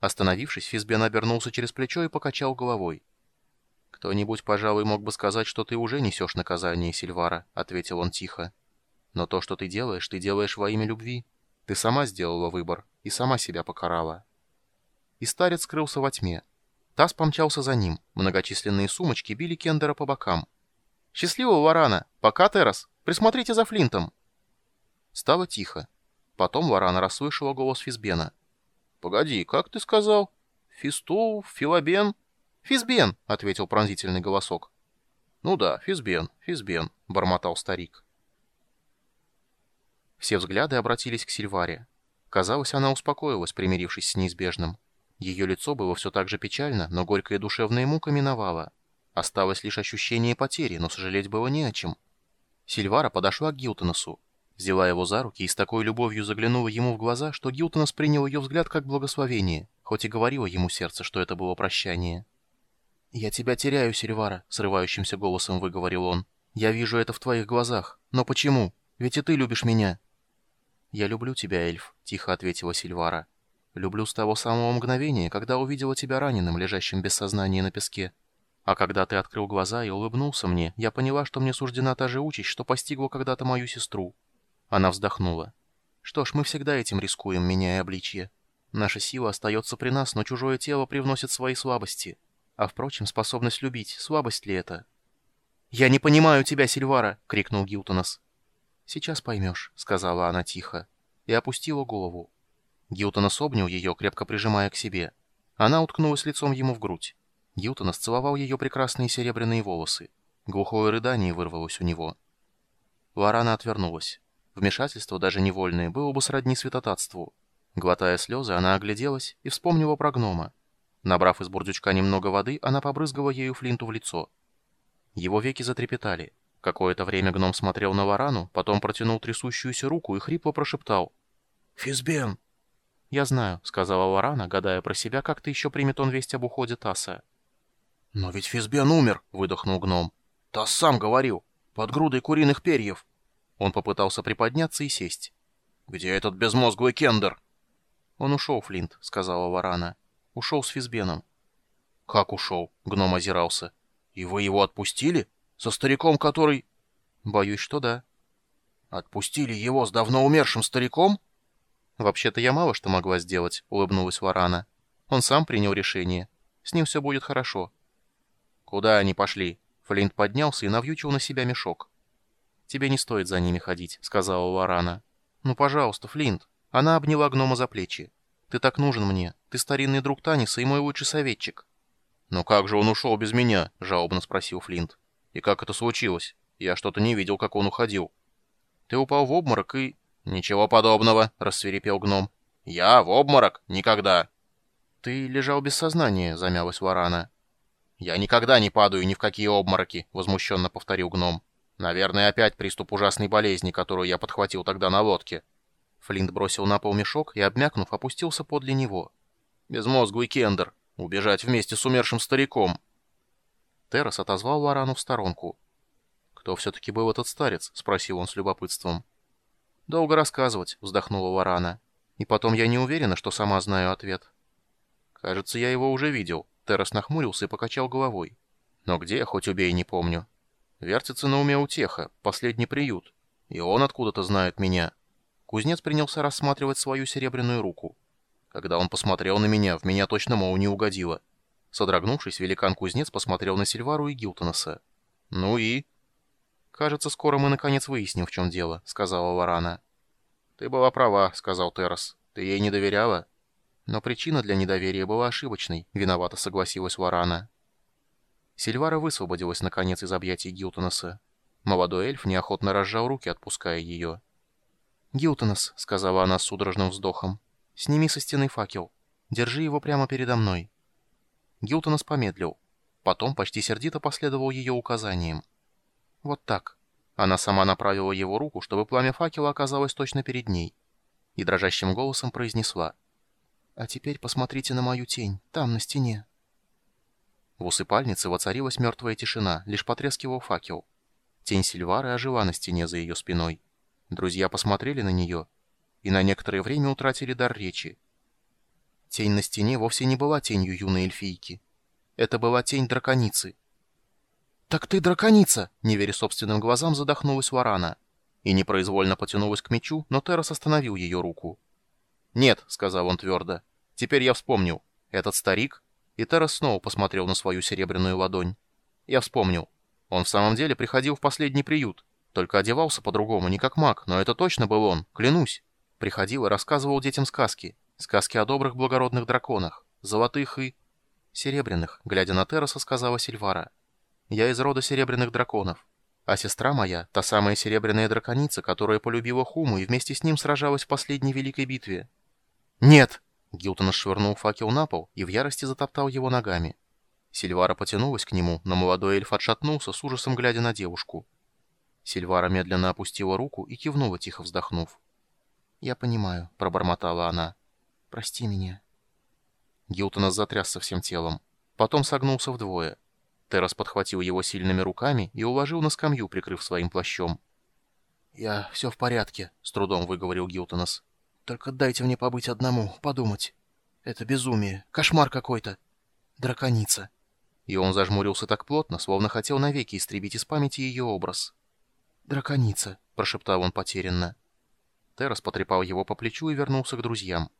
Остановившись, Физбен обернулся через плечо и покачал головой. «Кто-нибудь, пожалуй, мог бы сказать, что ты уже несешь наказание, Сильвара», — ответил он тихо. «Но то, что ты делаешь, ты делаешь во имя любви. Ты сама сделала выбор и сама себя покарала». И старец скрылся во тьме. Тасс помчался за ним. Многочисленные сумочки били Кендера по бокам. «Счастливого, Варана! Пока, Террас! Присмотрите за Флинтом!» Стало тихо. Потом Варана расслышала голос Физбена. «Погоди, как ты сказал? Фистул? Филобен?» «Физбен», — ответил пронзительный голосок. «Ну да, Физбен, Физбен», — бормотал старик. Все взгляды обратились к Сильваре. Казалось, она успокоилась, примирившись с неизбежным. Ее лицо было все так же печально, но горькая душевная мука миновала. Осталось лишь ощущение потери, но сожалеть было не о чем. Сильвара подошла к Гилтоносу. Взяла его за руки и с такой любовью заглянула ему в глаза, что Гилтонос принял ее взгляд как благословение, хоть и говорило ему сердце, что это было прощание. «Я тебя теряю, Сильвара», — срывающимся голосом выговорил он. «Я вижу это в твоих глазах. Но почему? Ведь и ты любишь меня». «Я люблю тебя, эльф», — тихо ответила Сильвара. «Люблю с того самого мгновения, когда увидела тебя раненым, лежащим без сознания на песке. А когда ты открыл глаза и улыбнулся мне, я поняла, что мне суждена та же участь, что постигла когда-то мою сестру. Она вздохнула. «Что ж, мы всегда этим рискуем, меняя обличье. Наша сила остается при нас, но чужое тело привносит свои слабости. А, впрочем, способность любить, слабость ли это?» «Я не понимаю тебя, Сильвара!» — крикнул Гилтонос. «Сейчас поймешь», — сказала она тихо, и опустила голову. Гилтонос обнял ее, крепко прижимая к себе. Она уткнулась лицом ему в грудь. Гилтонос целовал ее прекрасные серебряные волосы. Глухое рыдание вырвалось у него. Лорана отвернулась. Вмешательство, даже невольное, было бы сродни святотатству. Глотая слезы, она огляделась и вспомнила про гнома. Набрав из бурдючка немного воды, она побрызгала ею Флинту в лицо. Его веки затрепетали. Какое-то время гном смотрел на Варану, потом протянул трясущуюся руку и хрипло прошептал. «Физбен!» «Я знаю», — сказала Варана, гадая про себя, как ты еще примет он весть об уходе Тасса. «Но ведь Физбен умер!» — выдохнул гном. «Тасс сам говорил, под грудой куриных перьев!» Он попытался приподняться и сесть. «Где этот безмозглый Кендер?» «Он ушел, Флинт», — сказала Варана. «Ушел с Физбеном». «Как ушел?» — гном озирался. «И вы его отпустили? Со стариком, который...» «Боюсь, что да». «Отпустили его с давно умершим стариком?» «Вообще-то я мало что могла сделать», — улыбнулась Варана. «Он сам принял решение. С ним все будет хорошо». «Куда они пошли?» Флинт поднялся и навьючил на себя мешок. «Тебе не стоит за ними ходить», — сказала Лорана. «Ну, пожалуйста, Флинт». Она обняла гнома за плечи. «Ты так нужен мне. Ты старинный друг Таниса и мой лучший советчик». «Но как же он ушел без меня?» — жалобно спросил Флинт. «И как это случилось? Я что-то не видел, как он уходил». «Ты упал в обморок и...» «Ничего подобного», — рассверепел гном. «Я в обморок? Никогда». «Ты лежал без сознания», — замялась Варана. «Я никогда не падаю ни в какие обмороки», — возмущенно повторил гном. Наверное, опять приступ ужасной болезни, которую я подхватил тогда на лодке. Флинт бросил на пол мешок и, обмякнув, опустился подле него. Безмозглый Кендер. Убежать вместе с умершим стариком. Террас отозвал Лорану в сторонку. «Кто все-таки был этот старец?» — спросил он с любопытством. «Долго рассказывать», — вздохнула Лорана. «И потом я не уверена, что сама знаю ответ». «Кажется, я его уже видел». Террас нахмурился и покачал головой. «Но где, хоть убей, не помню». Вертится на уме утеха, последний приют. И он откуда-то знает меня. Кузнец принялся рассматривать свою серебряную руку. Когда он посмотрел на меня, в меня точно мол не угодило. Содрогнувшись, великан-кузнец посмотрел на Сильвару и Гилтонаса. «Ну и?» «Кажется, скоро мы наконец выясним, в чем дело», — сказала Варана. «Ты была права», — сказал Террас. «Ты ей не доверяла?» Но причина для недоверия была ошибочной, виновато согласилась Варана. Сильвара высвободилась, наконец, из объятий Гилтонаса. Молодой эльф неохотно разжал руки, отпуская ее. «Гилтонас», — сказала она с судорожным вздохом, — «сними со стены факел. Держи его прямо передо мной». Гилтонас помедлил. Потом почти сердито последовал ее указаниям. «Вот так». Она сама направила его руку, чтобы пламя факела оказалось точно перед ней. И дрожащим голосом произнесла. «А теперь посмотрите на мою тень, там, на стене». В усыпальнице воцарилась мертвая тишина, лишь потрескивал факел. Тень Сильвары ожила на стене за ее спиной. Друзья посмотрели на нее и на некоторое время утратили дар речи. Тень на стене вовсе не была тенью юной эльфийки. Это была тень драконицы. «Так ты драконица!» — не веря собственным глазам, задохнулась Варана. И непроизвольно потянулась к мечу, но Террас остановил ее руку. «Нет», — сказал он твердо, — «теперь я вспомнил. Этот старик...» И Террас снова посмотрел на свою серебряную ладонь. «Я вспомнил. Он в самом деле приходил в последний приют. Только одевался по-другому, не как маг, но это точно был он, клянусь. Приходил и рассказывал детям сказки. Сказки о добрых благородных драконах. Золотых и... Серебряных, глядя на Терраса, сказала Сильвара. Я из рода серебряных драконов. А сестра моя, та самая серебряная драконица, которая полюбила Хуму и вместе с ним сражалась в последней великой битве. «Нет!» Гилтон швырнул факел на пол и в ярости затоптал его ногами. Сильвара потянулась к нему, но молодой эльф отшатнулся, с ужасом глядя на девушку. Сильвара медленно опустила руку и кивнула, тихо вздохнув. «Я понимаю», — пробормотала она. «Прости меня». Гилтонас затрясся всем телом. Потом согнулся вдвое. Террас подхватил его сильными руками и уложил на скамью, прикрыв своим плащом. «Я все в порядке», — с трудом выговорил Гилтонас. «Только дайте мне побыть одному, подумать. Это безумие, кошмар какой-то. Драконица». И он зажмурился так плотно, словно хотел навеки истребить из памяти ее образ. «Драконица», — прошептал он потерянно. Террас потрепал его по плечу и вернулся к друзьям.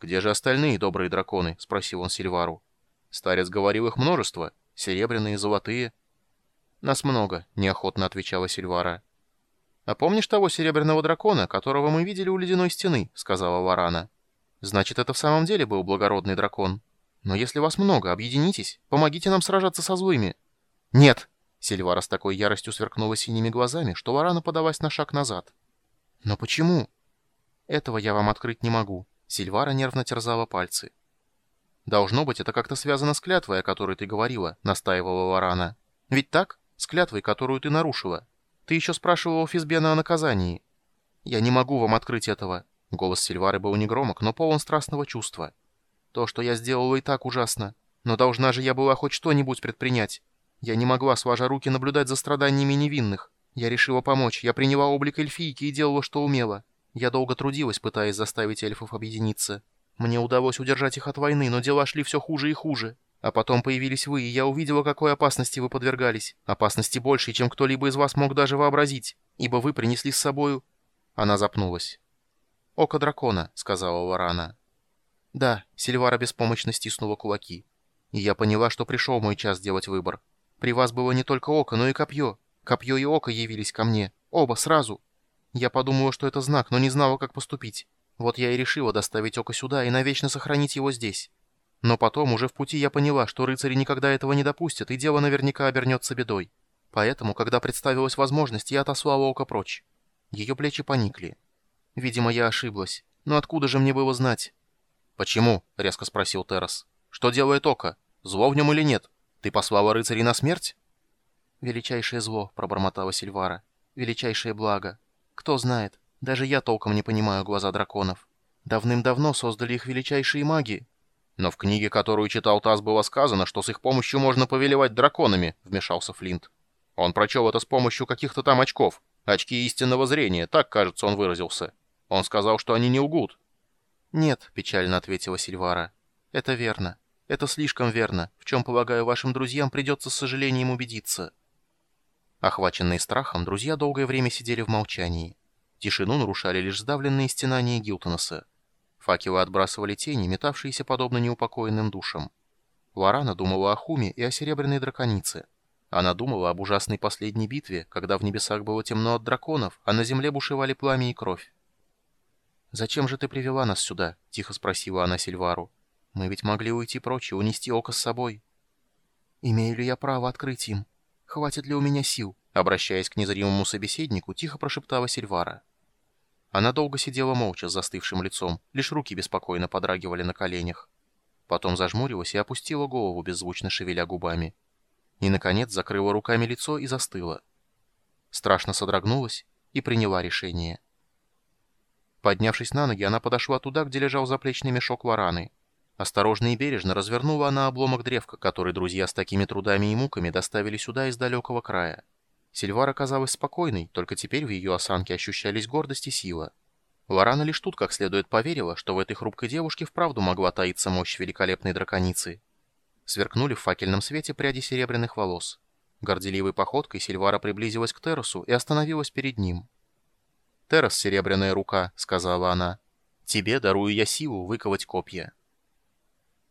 «Где же остальные добрые драконы?» — спросил он Сильвару. «Старец говорил их множество. Серебряные, золотые». «Нас много», — неохотно отвечала Сильвара. «А помнишь того серебряного дракона, которого мы видели у ледяной стены?» — сказала Варана. «Значит, это в самом деле был благородный дракон. Но если вас много, объединитесь, помогите нам сражаться со злыми». «Нет!» Сильвара с такой яростью сверкнула синими глазами, что Варана подалась на шаг назад. «Но почему?» «Этого я вам открыть не могу». Сильвара нервно терзала пальцы. «Должно быть, это как-то связано с клятвой, о которой ты говорила», — настаивала Варана. «Ведь так? С клятвой, которую ты нарушила. Ты еще спрашивала у Физбена о наказании». «Я не могу вам открыть этого». Голос Сильвары был негромок, но полон страстного чувства. «То, что я сделала, и так ужасно. Но должна же я была хоть что-нибудь предпринять. Я не могла, сложа руки, наблюдать за страданиями невинных. Я решила помочь. Я приняла облик эльфийки и делала, что умела. Я долго трудилась, пытаясь заставить эльфов объединиться. Мне удалось удержать их от войны, но дела шли все хуже и хуже. А потом появились вы, и я увидела, какой опасности вы подвергались. Опасности больше, чем кто-либо из вас мог даже вообразить, ибо вы принесли с собою...» Она запнулась. «Око дракона», — сказала Варана. «Да», — Сильвара беспомощно стиснула кулаки. «И я поняла, что пришел мой час делать выбор. При вас было не только око, но и копье. Копье и око явились ко мне. Оба сразу. Я подумала, что это знак, но не знала, как поступить. Вот я и решила доставить око сюда и навечно сохранить его здесь. Но потом, уже в пути, я поняла, что рыцари никогда этого не допустят, и дело наверняка обернется бедой. Поэтому, когда представилась возможность, я отослала око прочь. Ее плечи поникли. Видимо, я ошиблась. Но откуда же мне было знать? «Почему?» — резко спросил Террас. «Что делает око? Зло в нем или нет?» Ты послала рыцарей на смерть?» «Величайшее зло», — пробормотала Сильвара. «Величайшее благо. Кто знает, даже я толком не понимаю глаза драконов. Давным-давно создали их величайшие маги». «Но в книге, которую читал Таз, было сказано, что с их помощью можно повелевать драконами», — вмешался Флинт. «Он прочел это с помощью каких-то там очков. Очки истинного зрения, так, кажется, он выразился. Он сказал, что они не лгут». «Нет», — печально ответила Сильвара. «Это верно. Это слишком верно, в чем, полагаю, вашим друзьям придется с сожалением убедиться». Охваченные страхом, друзья долгое время сидели в молчании. Тишину нарушали лишь сдавленные стенания Гилтонаса. Факелы отбрасывали тени, метавшиеся подобно неупокоенным душам. Лорана думала о Хуме и о Серебряной Драконице. Она думала об ужасной последней битве, когда в небесах было темно от драконов, а на земле бушевали пламя и кровь. «Зачем же ты привела нас сюда?» — тихо спросила она Сильвару. Мы ведь могли уйти прочь и унести око с собой. Имею ли я право открыть им? Хватит ли у меня сил? Обращаясь к незримому собеседнику, тихо прошептала Сильвара. Она долго сидела молча с застывшим лицом, лишь руки беспокойно подрагивали на коленях. Потом зажмурилась и опустила голову, беззвучно шевеля губами. И, наконец, закрыла руками лицо и застыла. Страшно содрогнулась и приняла решение. Поднявшись на ноги, она подошла туда, где лежал заплечный мешок вараны. Осторожно и бережно развернула она обломок древка, который друзья с такими трудами и муками доставили сюда из далекого края. Сильвара казалась спокойной, только теперь в ее осанке ощущались гордость и сила. Лорана лишь тут как следует поверила, что в этой хрупкой девушке вправду могла таиться мощь великолепной драконицы. Сверкнули в факельном свете пряди серебряных волос. Горделивой походкой Сильвара приблизилась к Террасу и остановилась перед ним. «Террас, серебряная рука», — сказала она, — «тебе дарую я силу выковать копья».